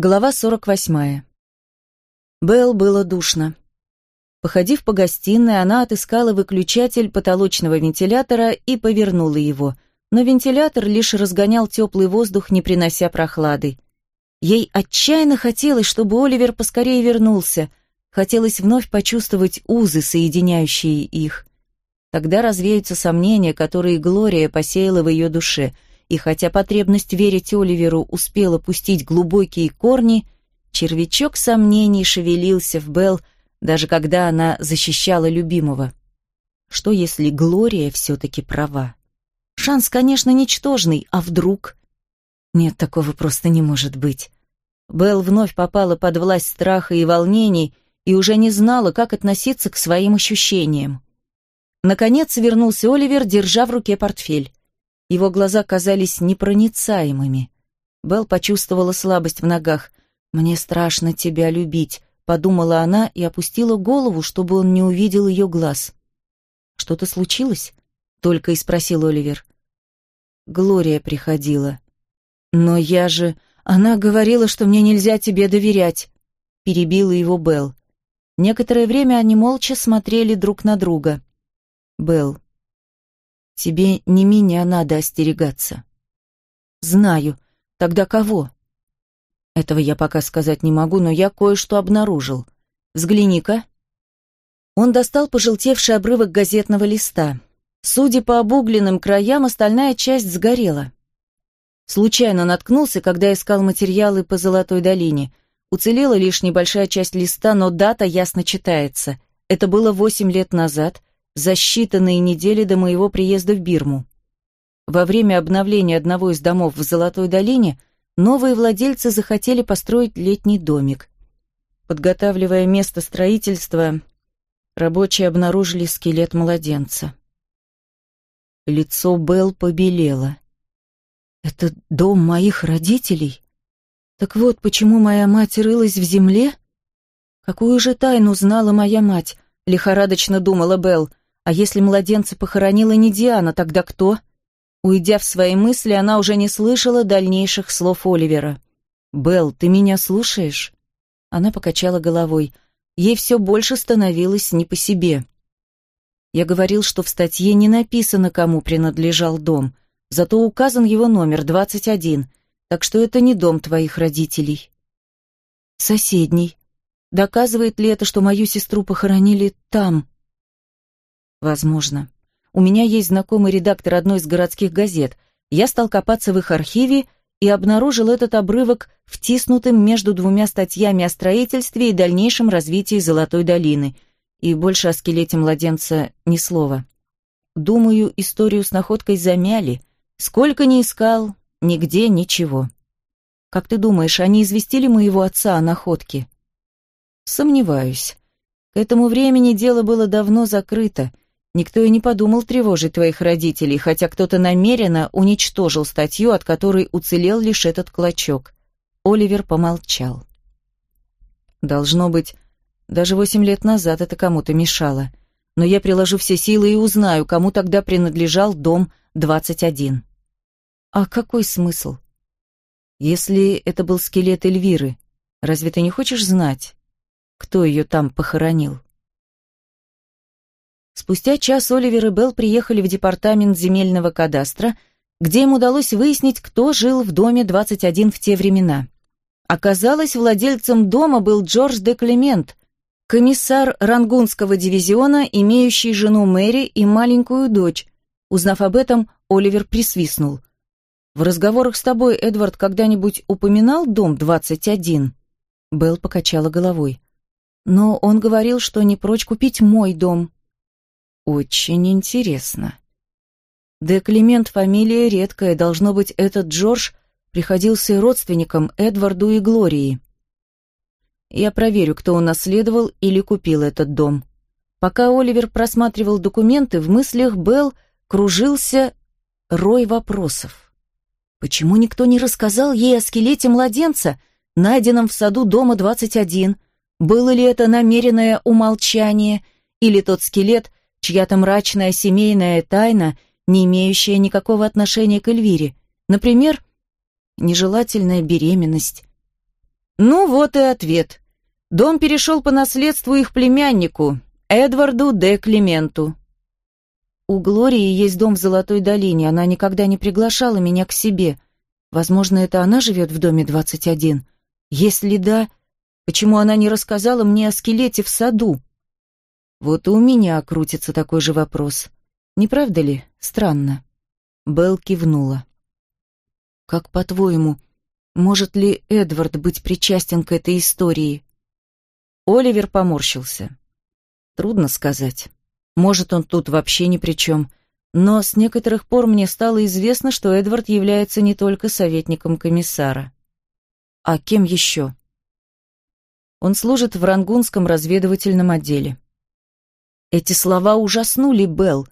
Глава 48. Белл было душно. Походив по гостиной, она отыскала выключатель потолочного вентилятора и повернула его, но вентилятор лишь разгонял теплый воздух, не принося прохлады. Ей отчаянно хотелось, чтобы Оливер поскорее вернулся, хотелось вновь почувствовать узы, соединяющие их. Тогда развеются сомнения, которые Глория посеяла в ее душе — и хотя потребность верить Оливеру успела пустить глубокие корни, червячок сомнений шевелился в Белл, даже когда она защищала любимого. Что если Глория все-таки права? Шанс, конечно, ничтожный, а вдруг? Нет, такого просто не может быть. Белл вновь попала под власть страха и волнений и уже не знала, как относиться к своим ощущениям. Наконец вернулся Оливер, держа в руке портфель. Его глаза казались непроницаемыми. Белл почувствовала слабость в ногах. «Мне страшно тебя любить», — подумала она и опустила голову, чтобы он не увидел ее глаз. «Что-то случилось?» — только и спросил Оливер. Глория приходила. «Но я же... Она говорила, что мне нельзя тебе доверять», — перебила его Белл. Некоторое время они молча смотрели друг на друга. «Белл, Тебе не меня надо остерегаться. Знаю. Тогда кого? Этого я пока сказать не могу, но я кое-что обнаружил. Взгляни-ка. Он достал пожелтевший обрывок газетного листа. Судя по обугленным краям, остальная часть сгорела. Случайно наткнулся, когда искал материалы по Золотой долине. Уцелела лишь небольшая часть листа, но дата ясно читается. Это было восемь лет назад, за считанные недели до моего приезда в Бирму. Во время обновления одного из домов в Золотой долине новые владельцы захотели построить летний домик. Подготавливая место строительства, рабочие обнаружили скелет младенца. Лицо Белл побелело. «Это дом моих родителей? Так вот, почему моя мать рылась в земле? Какую же тайну знала моя мать?» — лихорадочно думала Белл. А если младенца похоронила не Диана, тогда кто? Уйдя в свои мысли, она уже не слышала дальнейших слов Оливера. «Белл, ты меня слушаешь?» Она покачала головой. Ей все больше становилось не по себе. Я говорил, что в статье не написано, кому принадлежал дом, зато указан его номер, 21, так что это не дом твоих родителей. Соседний. Доказывает ли это, что мою сестру похоронили там? Возможно. У меня есть знакомый редактор одной из городских газет. Я стал копаться в их архиве и обнаружил этот обрывок втиснутым между двумя статьями о строительстве и дальнейшем развитии Золотой долины. И больше о скелете младенца ни слова. Думаю, историю с находкой замяли. Сколько ни искал, нигде ничего. Как ты думаешь, они известили моего отца о находке? Сомневаюсь. К этому времени дело было давно закрыто — Никто и не подумал тревожить твоих родителей, хотя кто-то намеренно уничтожил статью, от которой уцелел лишь этот клочок. Оливер помолчал. Должно быть, даже восемь лет назад это кому-то мешало. Но я приложу все силы и узнаю, кому тогда принадлежал дом 21. А какой смысл? Если это был скелет Эльвиры, разве ты не хочешь знать, кто ее там похоронил? Спустя час Оливер и Белл приехали в департамент земельного кадастра, где им удалось выяснить, кто жил в доме 21 в те времена. Оказалось, владельцем дома был Джордж де Клемент, комиссар Рангунского дивизиона, имеющий жену Мэри и маленькую дочь. Узнав об этом, Оливер присвистнул. «В разговорах с тобой Эдвард когда-нибудь упоминал дом 21?» Белл покачала головой. «Но он говорил, что не прочь купить мой дом». Очень интересно. Де Климент фамилия редкая, должно быть, этот Джордж приходился родственником Эдварду и Глории. Я проверю, кто унаследовал или купил этот дом. Пока Оливер просматривал документы, в мыслях Белл кружился рой вопросов. Почему никто не рассказал ей о скелете младенца, найденном в саду дома 21? Было ли это намеренное умолчание, или тот скелет чья-то мрачная семейная тайна, не имеющая никакого отношения к Эльвире. Например, нежелательная беременность. Ну вот и ответ. Дом перешел по наследству их племяннику, Эдварду де Клементу. У Глории есть дом в Золотой долине, она никогда не приглашала меня к себе. Возможно, это она живет в доме 21. Если да, почему она не рассказала мне о скелете в саду? Вот и у меня крутится такой же вопрос. Не правда ли? Странно. Белл кивнула. Как по-твоему, может ли Эдвард быть причастен к этой истории? Оливер поморщился. Трудно сказать. Может, он тут вообще ни при чем. Но с некоторых пор мне стало известно, что Эдвард является не только советником комиссара. А кем еще? Он служит в Рангунском разведывательном отделе. Эти слова ужаснули Белл.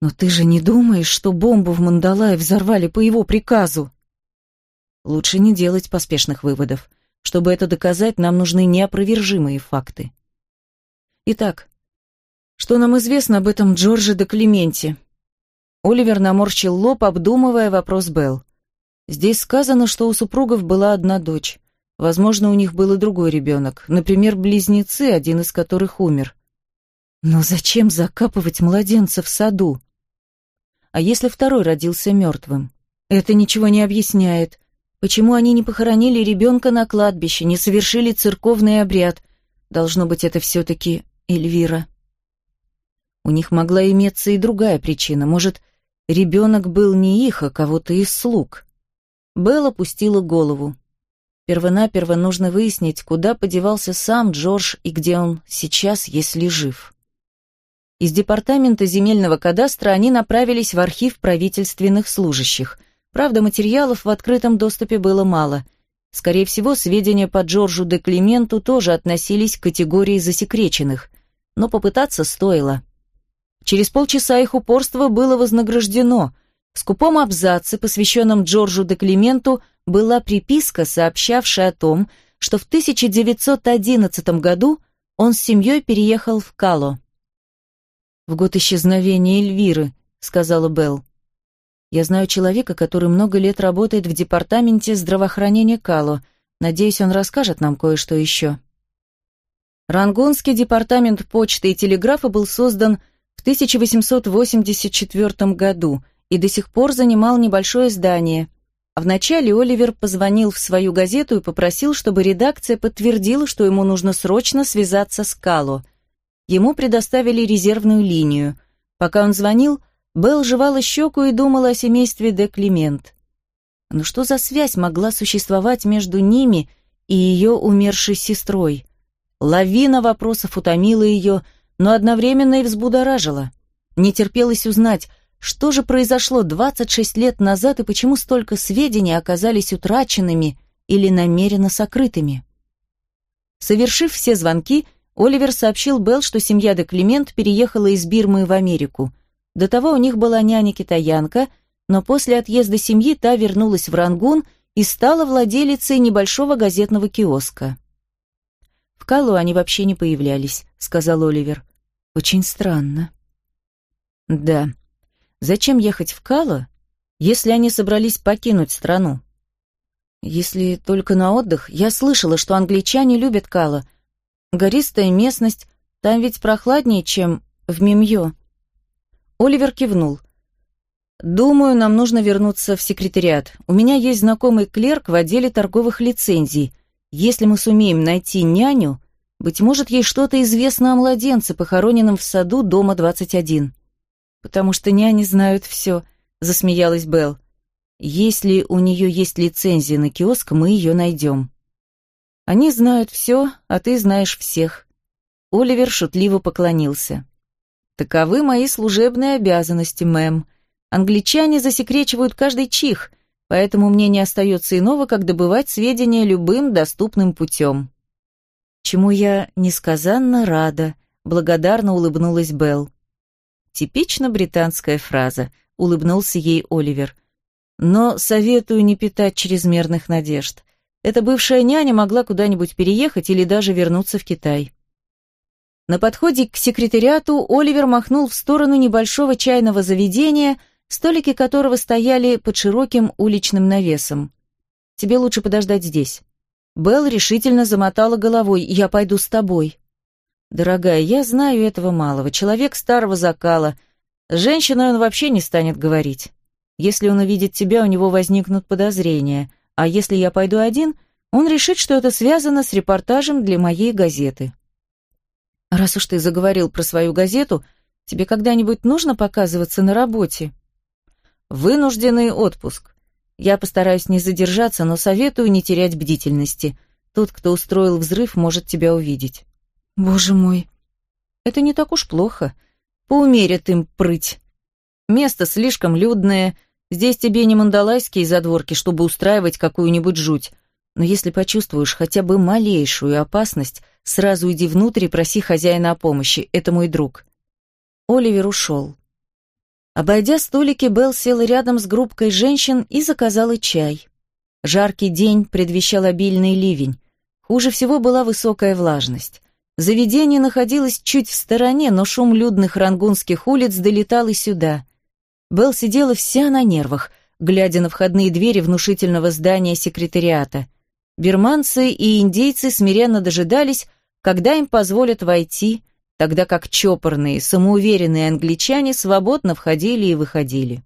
Но ты же не думаешь, что бомбу в Мандалае взорвали по его приказу? Лучше не делать поспешных выводов. Чтобы это доказать, нам нужны неопровержимые факты. Итак, что нам известно об этом Джорже де Клементе? Оливер наморщил лоб, обдумывая вопрос Белл. Здесь сказано, что у супругов была одна дочь. Возможно, у них был и другой ребенок, например, близнецы, один из которых умер. Но зачем закапывать младенца в саду? А если второй родился мертвым? Это ничего не объясняет. Почему они не похоронили ребенка на кладбище, не совершили церковный обряд? Должно быть, это все-таки Эльвира. У них могла иметься и другая причина. Может, ребенок был не их, а кого-то из слуг. Белла опустила голову. Первонаперво нужно выяснить, куда подевался сам Джордж и где он сейчас, если жив. Из департамента земельного кадастра они направились в архив правительственных служащих – Правда, материалов в открытом доступе было мало. Скорее всего, сведения по Джорджу де Клименту тоже относились к категории засекреченных, но попытаться стоило. Через полчаса их упорство было вознаграждено. В скупом абзаце, посвященном Джорджу де Клименту, была приписка, сообщавшая о том, что в 1911 году он с семьей переехал в Кало. «В год исчезновения Эльвиры», — сказала Белл. Я знаю человека, который много лет работает в департаменте здравоохранения Кало. Надеюсь, он расскажет нам кое-что еще. Рангонский департамент почты и телеграфа был создан в 1884 году и до сих пор занимал небольшое здание. А вначале Оливер позвонил в свою газету и попросил, чтобы редакция подтвердила, что ему нужно срочно связаться с Кало. Ему предоставили резервную линию. Пока он звонил, Белл жевала щеку и думала о семействе де Климент. Но что за связь могла существовать между ними и ее умершей сестрой? Лавина вопросов утомила ее, но одновременно и взбудоражила. Не терпелось узнать, что же произошло 26 лет назад и почему столько сведений оказались утраченными или намеренно сокрытыми. Совершив все звонки, Оливер сообщил Белл, что семья де Климент переехала из Бирмы в Америку. До того у них была няня-китаянка, но после отъезда семьи та вернулась в Рангун и стала владелицей небольшого газетного киоска. «В Калу они вообще не появлялись», — сказал Оливер. «Очень странно». «Да. Зачем ехать в Кало, если они собрались покинуть страну?» «Если только на отдых. Я слышала, что англичане любят Кало. Гористая местность, там ведь прохладнее, чем в Мимьё». Оливер кивнул. «Думаю, нам нужно вернуться в секретариат. У меня есть знакомый клерк в отделе торговых лицензий. Если мы сумеем найти няню, быть может, ей что-то известно о младенце, похороненном в саду дома 21. Потому что няни знают все», — засмеялась Белл. «Если у нее есть лицензия на киоск, мы ее найдем». «Они знают все, а ты знаешь всех». Оливер шутливо поклонился. Таковы мои служебные обязанности, мэм. Англичане засекречивают каждый чих, поэтому мне не остается иного, как добывать сведения любым доступным путем. Чему я несказанно рада, благодарно улыбнулась Белл. Типично британская фраза, улыбнулся ей Оливер. Но советую не питать чрезмерных надежд. Эта бывшая няня могла куда-нибудь переехать или даже вернуться в Китай. На подходе к секретариату Оливер махнул в сторону небольшого чайного заведения, столики которого стояли под широким уличным навесом. «Тебе лучше подождать здесь». Белл решительно замотала головой. «Я пойду с тобой». «Дорогая, я знаю этого малого. Человек старого закала. С женщиной он вообще не станет говорить. Если он увидит тебя, у него возникнут подозрения. А если я пойду один, он решит, что это связано с репортажем для моей газеты». «Раз уж ты заговорил про свою газету, тебе когда-нибудь нужно показываться на работе?» «Вынужденный отпуск. Я постараюсь не задержаться, но советую не терять бдительности. Тот, кто устроил взрыв, может тебя увидеть». «Боже мой!» «Это не так уж плохо. Поумерят им прыть. Место слишком людное, здесь тебе не мандалайские задворки, чтобы устраивать какую-нибудь жуть. Но если почувствуешь хотя бы малейшую опасность, сразу иди внутрь и проси хозяина о помощи. Это мой друг». Оливер ушел. Обойдя столики, Белл села рядом с группкой женщин и заказала чай. Жаркий день предвещал обильный ливень. Хуже всего была высокая влажность. Заведение находилось чуть в стороне, но шум людных рангунских улиц долетал и сюда. Белл сидела вся на нервах, глядя на входные двери внушительного здания секретариата. Бирманцы и индейцы смиренно дожидались, когда им позволят войти, тогда как чопорные, самоуверенные англичане свободно входили и выходили.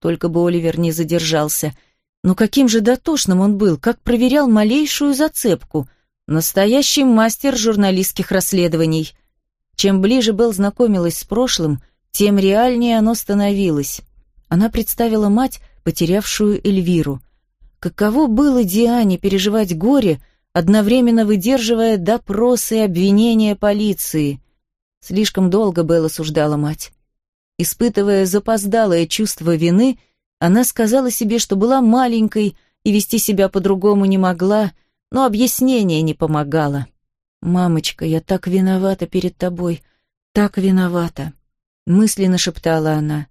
Только бы Оливер не задержался. Но каким же дотошным он был, как проверял малейшую зацепку. Настоящий мастер журналистских расследований. Чем ближе Белл знакомилась с прошлым, тем реальнее оно становилось. Она представила мать, потерявшую Эльвиру. Каково было Диане переживать горе, одновременно выдерживая допросы и обвинения полиции. Слишком долго Белла осуждала мать. Испытывая запоздалое чувство вины, она сказала себе, что была маленькой и вести себя по-другому не могла, но объяснение не помогало. «Мамочка, я так виновата перед тобой, так виновата», — мысленно шептала она.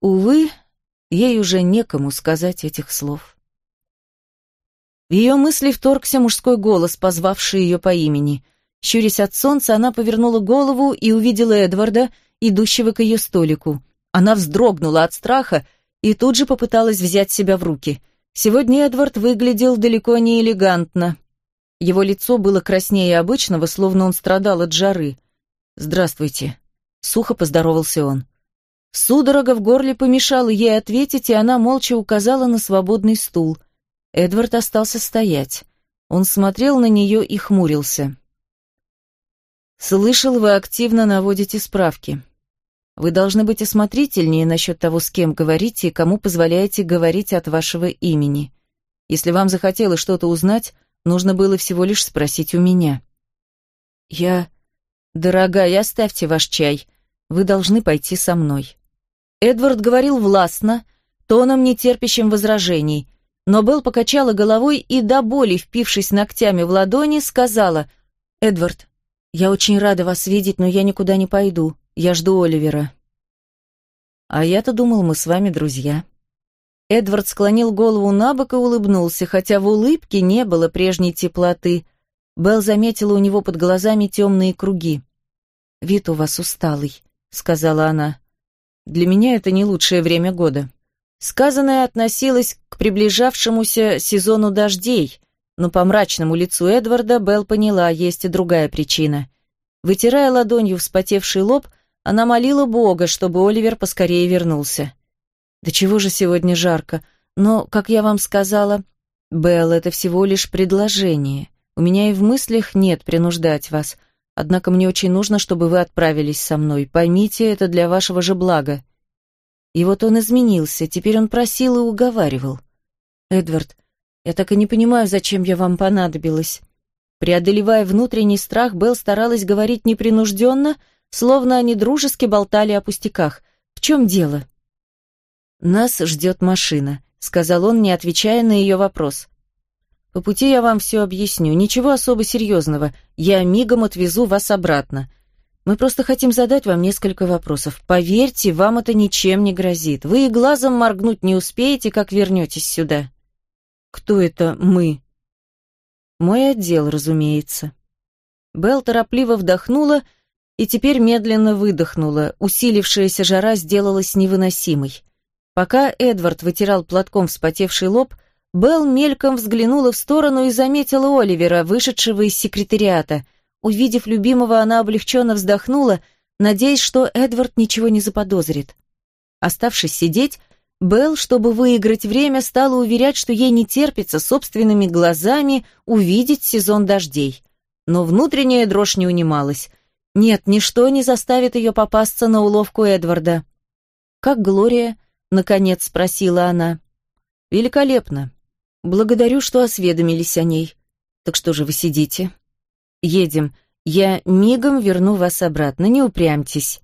Увы, ей уже некому сказать этих слов. В ее мысли вторгся мужской голос, позвавший ее по имени — Щурясь от солнца, она повернула голову и увидела Эдварда, идущего к ее столику. Она вздрогнула от страха и тут же попыталась взять себя в руки. Сегодня Эдвард выглядел далеко не элегантно. Его лицо было краснее обычного, словно он страдал от жары. «Здравствуйте», — сухо поздоровался он. Судорога в горле помешала ей ответить, и она молча указала на свободный стул. Эдвард остался стоять. Он смотрел на нее и хмурился. Слышал, вы активно наводите справки. Вы должны быть осмотрительнее насчет того, с кем говорите и кому позволяете говорить от вашего имени. Если вам захотелось что-то узнать, нужно было всего лишь спросить у меня. Я... Дорогая, оставьте ваш чай. Вы должны пойти со мной. Эдвард говорил властно, тоном нетерпящим возражений, но Белл покачала головой и до боли, впившись ногтями в ладони, сказала, «Эдвард, «Я очень рада вас видеть, но я никуда не пойду. Я жду Оливера». «А я-то думал, мы с вами друзья». Эдвард склонил голову на бок и улыбнулся, хотя в улыбке не было прежней теплоты. Белл заметила у него под глазами темные круги. «Вид у вас усталый», — сказала она. «Для меня это не лучшее время года». Сказанное относилось к приближавшемуся сезону дождей, но по мрачному лицу Эдварда Белл поняла, есть и другая причина. Вытирая ладонью вспотевший лоб, она молила Бога, чтобы Оливер поскорее вернулся. «Да чего же сегодня жарко? Но, как я вам сказала, Белл, это всего лишь предложение. У меня и в мыслях нет принуждать вас. Однако мне очень нужно, чтобы вы отправились со мной. Поймите, это для вашего же блага». И вот он изменился, теперь он просил и уговаривал. «Эдвард, я так и не понимаю, зачем я вам понадобилась». Преодолевая внутренний страх, Белл старалась говорить непринужденно, словно они дружески болтали о пустяках. «В чем дело?» «Нас ждет машина», — сказал он, не отвечая на ее вопрос. «По пути я вам все объясню. Ничего особо серьезного. Я мигом отвезу вас обратно. Мы просто хотим задать вам несколько вопросов. Поверьте, вам это ничем не грозит. Вы и глазом моргнуть не успеете, как вернетесь сюда». «Кто это мы?» «Мой отдел, разумеется». Белл торопливо вдохнула и теперь медленно выдохнула. Усилившаяся жара сделалась невыносимой. Пока Эдвард вытирал платком вспотевший лоб, Белл мельком взглянула в сторону и заметила Оливера, вышедшего из секретариата. Увидев любимого, она облегченно вздохнула, надеясь, что Эдвард ничего не заподозрит. Оставшись сидеть, Белл, чтобы выиграть время, стала уверять, что ей не терпится собственными глазами увидеть сезон дождей. Но внутренняя дрожь не унималась. Нет, ничто не заставит ее попасться на уловку Эдварда. «Как Глория?» — наконец спросила она. «Великолепно. Благодарю, что осведомились о ней. Так что же вы сидите? Едем. Я мигом верну вас обратно, не упрямьтесь».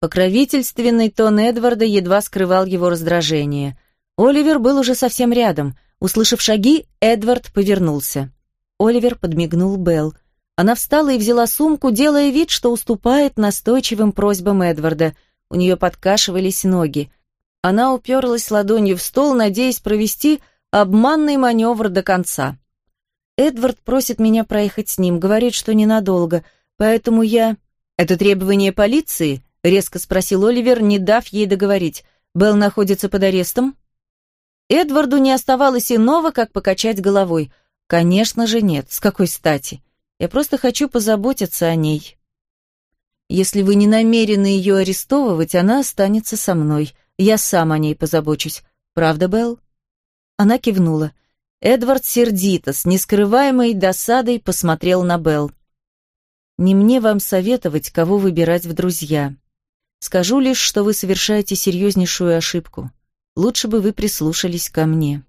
Покровительственный тон Эдварда едва скрывал его раздражение. Оливер был уже совсем рядом. Услышав шаги, Эдвард повернулся. Оливер подмигнул Белл. Она встала и взяла сумку, делая вид, что уступает настойчивым просьбам Эдварда. У нее подкашивались ноги. Она уперлась ладонью в стол, надеясь провести обманный маневр до конца. Эдвард просит меня проехать с ним, говорит, что ненадолго, поэтому я... «Это требование полиции?» — резко спросил Оливер, не дав ей договорить. «Белл находится под арестом?» Эдварду не оставалось иного, как покачать головой. «Конечно же нет. С какой стати? Я просто хочу позаботиться о ней. Если вы не намерены ее арестовывать, она останется со мной. Я сам о ней позабочусь. Правда, Белл?» Она кивнула. Эдвард сердито, с нескрываемой досадой посмотрел на Белл. «Не мне вам советовать, кого выбирать в друзья. Скажу лишь, что вы совершаете серьезнейшую ошибку. Лучше бы вы прислушались ко мне».